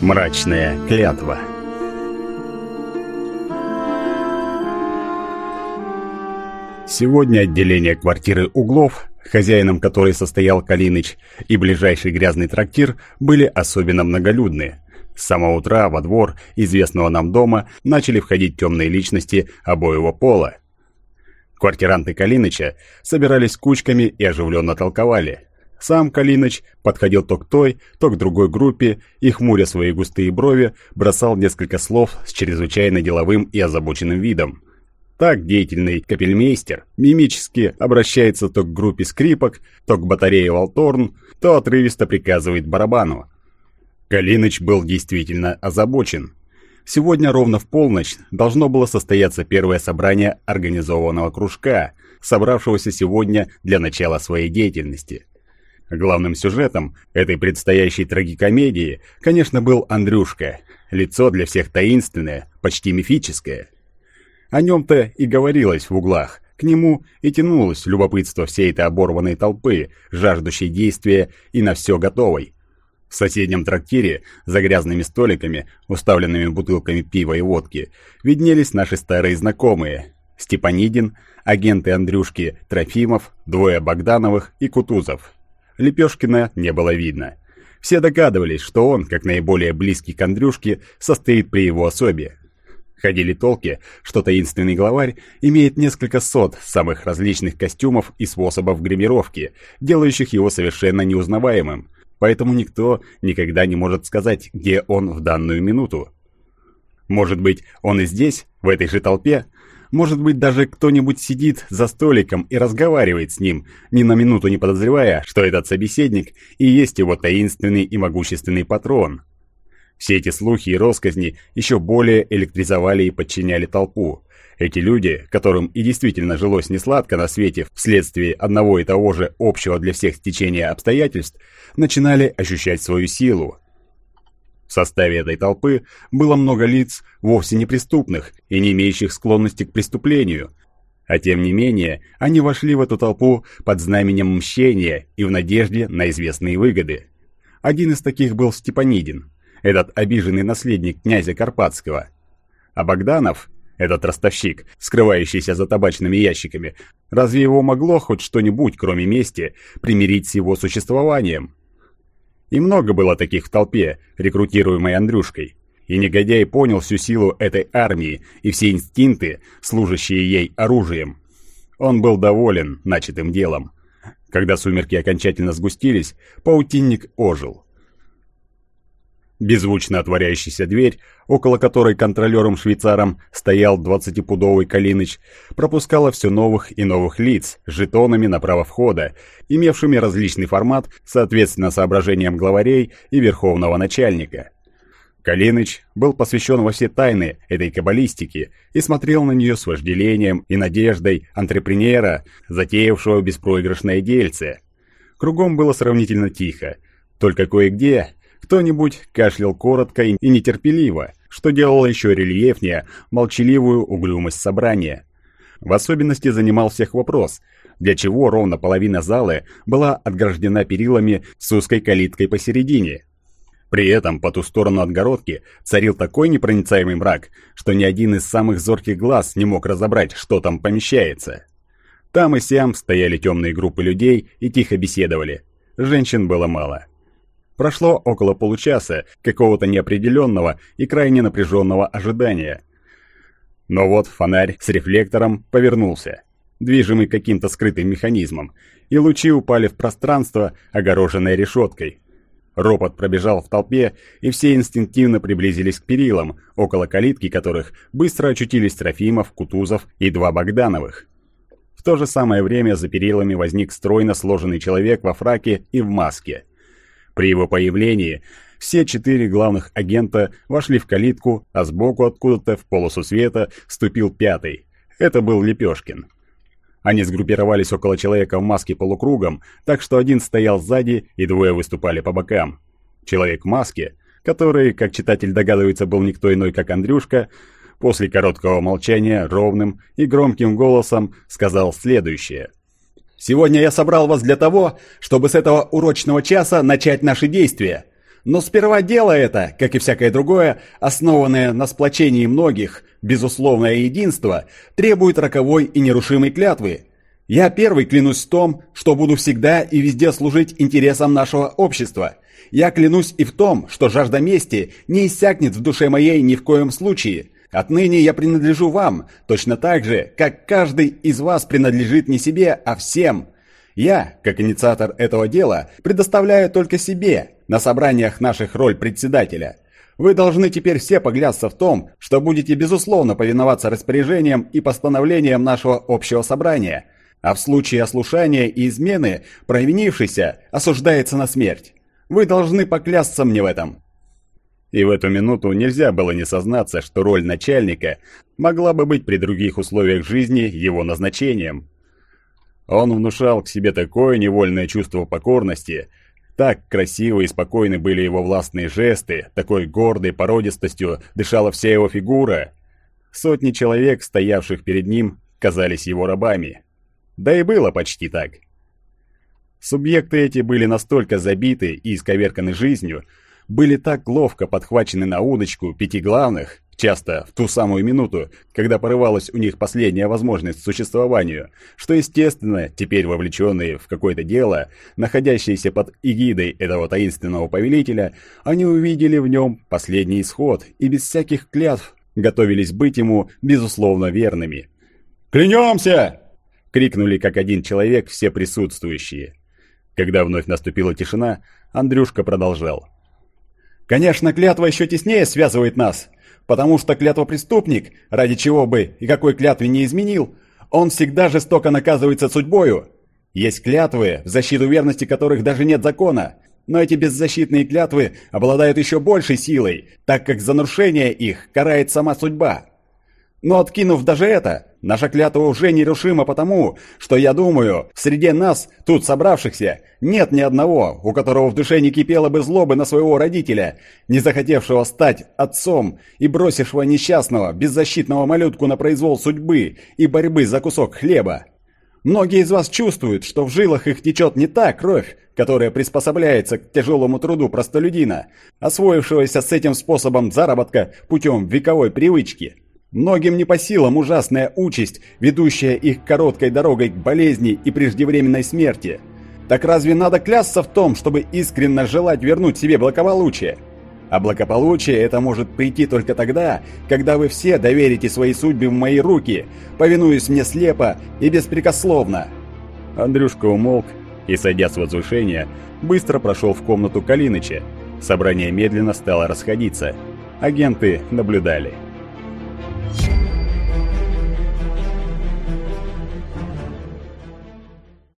Мрачная клятва Сегодня отделение квартиры Углов, хозяином которой состоял Калиныч, и ближайший грязный трактир были особенно многолюдны. С самого утра во двор известного нам дома начали входить темные личности обоего пола. Квартиранты Калиныча собирались кучками и оживленно толковали. Сам Калиныч подходил то к той, то к другой группе и, хмуря свои густые брови, бросал несколько слов с чрезвычайно деловым и озабоченным видом. Так деятельный капельмейстер мимически обращается то к группе скрипок, то к батарее Волторн, то отрывисто приказывает барабану. Калиныч был действительно озабочен. Сегодня ровно в полночь должно было состояться первое собрание организованного кружка, собравшегося сегодня для начала своей деятельности. Главным сюжетом этой предстоящей трагикомедии, конечно, был Андрюшка, лицо для всех таинственное, почти мифическое – о нем-то и говорилось в углах. К нему и тянулось любопытство всей этой оборванной толпы, жаждущей действия и на все готовой. В соседнем трактире, за грязными столиками, уставленными бутылками пива и водки, виднелись наши старые знакомые. Степанидин, агенты Андрюшки Трофимов, двое Богдановых и Кутузов. Лепешкина не было видно. Все догадывались, что он, как наиболее близкий к Андрюшке, состоит при его особе. Ходили толки, что таинственный главарь имеет несколько сот самых различных костюмов и способов гримировки, делающих его совершенно неузнаваемым, поэтому никто никогда не может сказать, где он в данную минуту. Может быть, он и здесь, в этой же толпе, может быть, даже кто-нибудь сидит за столиком и разговаривает с ним, ни на минуту не подозревая, что этот собеседник и есть его таинственный и могущественный патрон, все эти слухи и росказни еще более электризовали и подчиняли толпу. Эти люди, которым и действительно жилось несладко на свете вследствие одного и того же общего для всех течения обстоятельств, начинали ощущать свою силу. В составе этой толпы было много лиц вовсе неприступных и не имеющих склонности к преступлению, а тем не менее они вошли в эту толпу под знаменем мщения и в надежде на известные выгоды. Один из таких был Степанидин, этот обиженный наследник князя Карпатского. А Богданов, этот ростовщик, скрывающийся за табачными ящиками, разве его могло хоть что-нибудь, кроме мести, примирить с его существованием? И много было таких в толпе, рекрутируемой Андрюшкой. И негодяй понял всю силу этой армии и все инстинкты, служащие ей оружием. Он был доволен начатым делом. Когда сумерки окончательно сгустились, паутинник ожил. Беззвучно отворяющаяся дверь, около которой контролером-швейцаром стоял двадцатипудовый Калиныч, пропускала все новых и новых лиц с жетонами на право входа, имевшими различный формат, соответственно соображениям главарей и верховного начальника. Калиныч был посвящен во все тайны этой каббалистики и смотрел на нее с вожделением и надеждой антрепренера, затеявшего беспроигрышное дельце. Кругом было сравнительно тихо, только кое-где кто-нибудь кашлял коротко и нетерпеливо, что делало еще рельефнее молчаливую угрюмость собрания. В особенности занимал всех вопрос, для чего ровно половина залы была отграждена перилами с узкой калиткой посередине. При этом по ту сторону отгородки царил такой непроницаемый мрак, что ни один из самых зорких глаз не мог разобрать, что там помещается. Там и сям стояли темные группы людей и тихо беседовали. Женщин было мало. Прошло около получаса какого-то неопределенного и крайне напряженного ожидания. Но вот фонарь с рефлектором повернулся, движимый каким-то скрытым механизмом, и лучи упали в пространство, огороженное решеткой. Ропот пробежал в толпе, и все инстинктивно приблизились к перилам, около калитки которых быстро очутились Трофимов, Кутузов и два Богдановых. В то же самое время за перилами возник стройно сложенный человек во фраке и в маске – при его появлении все четыре главных агента вошли в калитку, а сбоку откуда-то в полосу света вступил пятый. Это был Лепешкин. Они сгруппировались около человека в маске полукругом, так что один стоял сзади и двое выступали по бокам. Человек в маске, который, как читатель догадывается, был никто иной, как Андрюшка, после короткого молчания ровным и громким голосом сказал следующее – Сегодня я собрал вас для того, чтобы с этого урочного часа начать наши действия. Но сперва дело это, как и всякое другое, основанное на сплочении многих, безусловное единство, требует роковой и нерушимой клятвы. Я первый клянусь в том, что буду всегда и везде служить интересам нашего общества. Я клянусь и в том, что жажда мести не иссякнет в душе моей ни в коем случае. Отныне я принадлежу вам, точно так же, как каждый из вас принадлежит не себе, а всем. Я, как инициатор этого дела, предоставляю только себе на собраниях наших роль председателя. Вы должны теперь все погляться в том, что будете безусловно повиноваться распоряжениям и постановлениям нашего общего собрания, а в случае ослушания и измены провинившийся осуждается на смерть. Вы должны поклясться мне в этом. И в эту минуту нельзя было не сознаться, что роль начальника могла бы быть при других условиях жизни его назначением. Он внушал к себе такое невольное чувство покорности, так красивы и спокойны были его властные жесты, такой гордой породистостью дышала вся его фигура. Сотни человек, стоявших перед ним, казались его рабами. Да и было почти так. Субъекты эти были настолько забиты и исковерканы жизнью, были так ловко подхвачены на удочку пяти главных, часто в ту самую минуту, когда порывалась у них последняя возможность существованию, что, естественно, теперь вовлеченные в какое-то дело, находящиеся под эгидой этого таинственного повелителя, они увидели в нем последний исход и без всяких клятв готовились быть ему, безусловно, верными. «Клянемся!» — крикнули как один человек все присутствующие. Когда вновь наступила тишина, Андрюшка продолжал. Конечно, клятва еще теснее связывает нас, потому что клятва преступник, ради чего бы и какой клятве не изменил, он всегда жестоко наказывается судьбою. Есть клятвы, в защиту верности которых даже нет закона, но эти беззащитные клятвы обладают еще большей силой, так как за нарушение их карает сама судьба. Но откинув даже это, наша клятва уже нерушима потому, что, я думаю, среди нас, тут собравшихся, нет ни одного, у которого в душе не кипело бы злобы на своего родителя, не захотевшего стать отцом и бросившего несчастного, беззащитного малютку на произвол судьбы и борьбы за кусок хлеба. Многие из вас чувствуют, что в жилах их течет не та кровь, которая приспособляется к тяжелому труду простолюдина, освоившегося с этим способом заработка путем вековой привычки – Многим не по силам ужасная участь, ведущая их короткой дорогой к болезни и преждевременной смерти. Так разве надо клясться в том, чтобы искренне желать вернуть себе благополучие? А благополучие это может прийти только тогда, когда вы все доверите свои судьбы в мои руки, повинуясь мне слепо и беспрекословно. Андрюшка умолк и, сойдя с возвышения, быстро прошел в комнату Калиныча. Собрание медленно стало расходиться. Агенты наблюдали.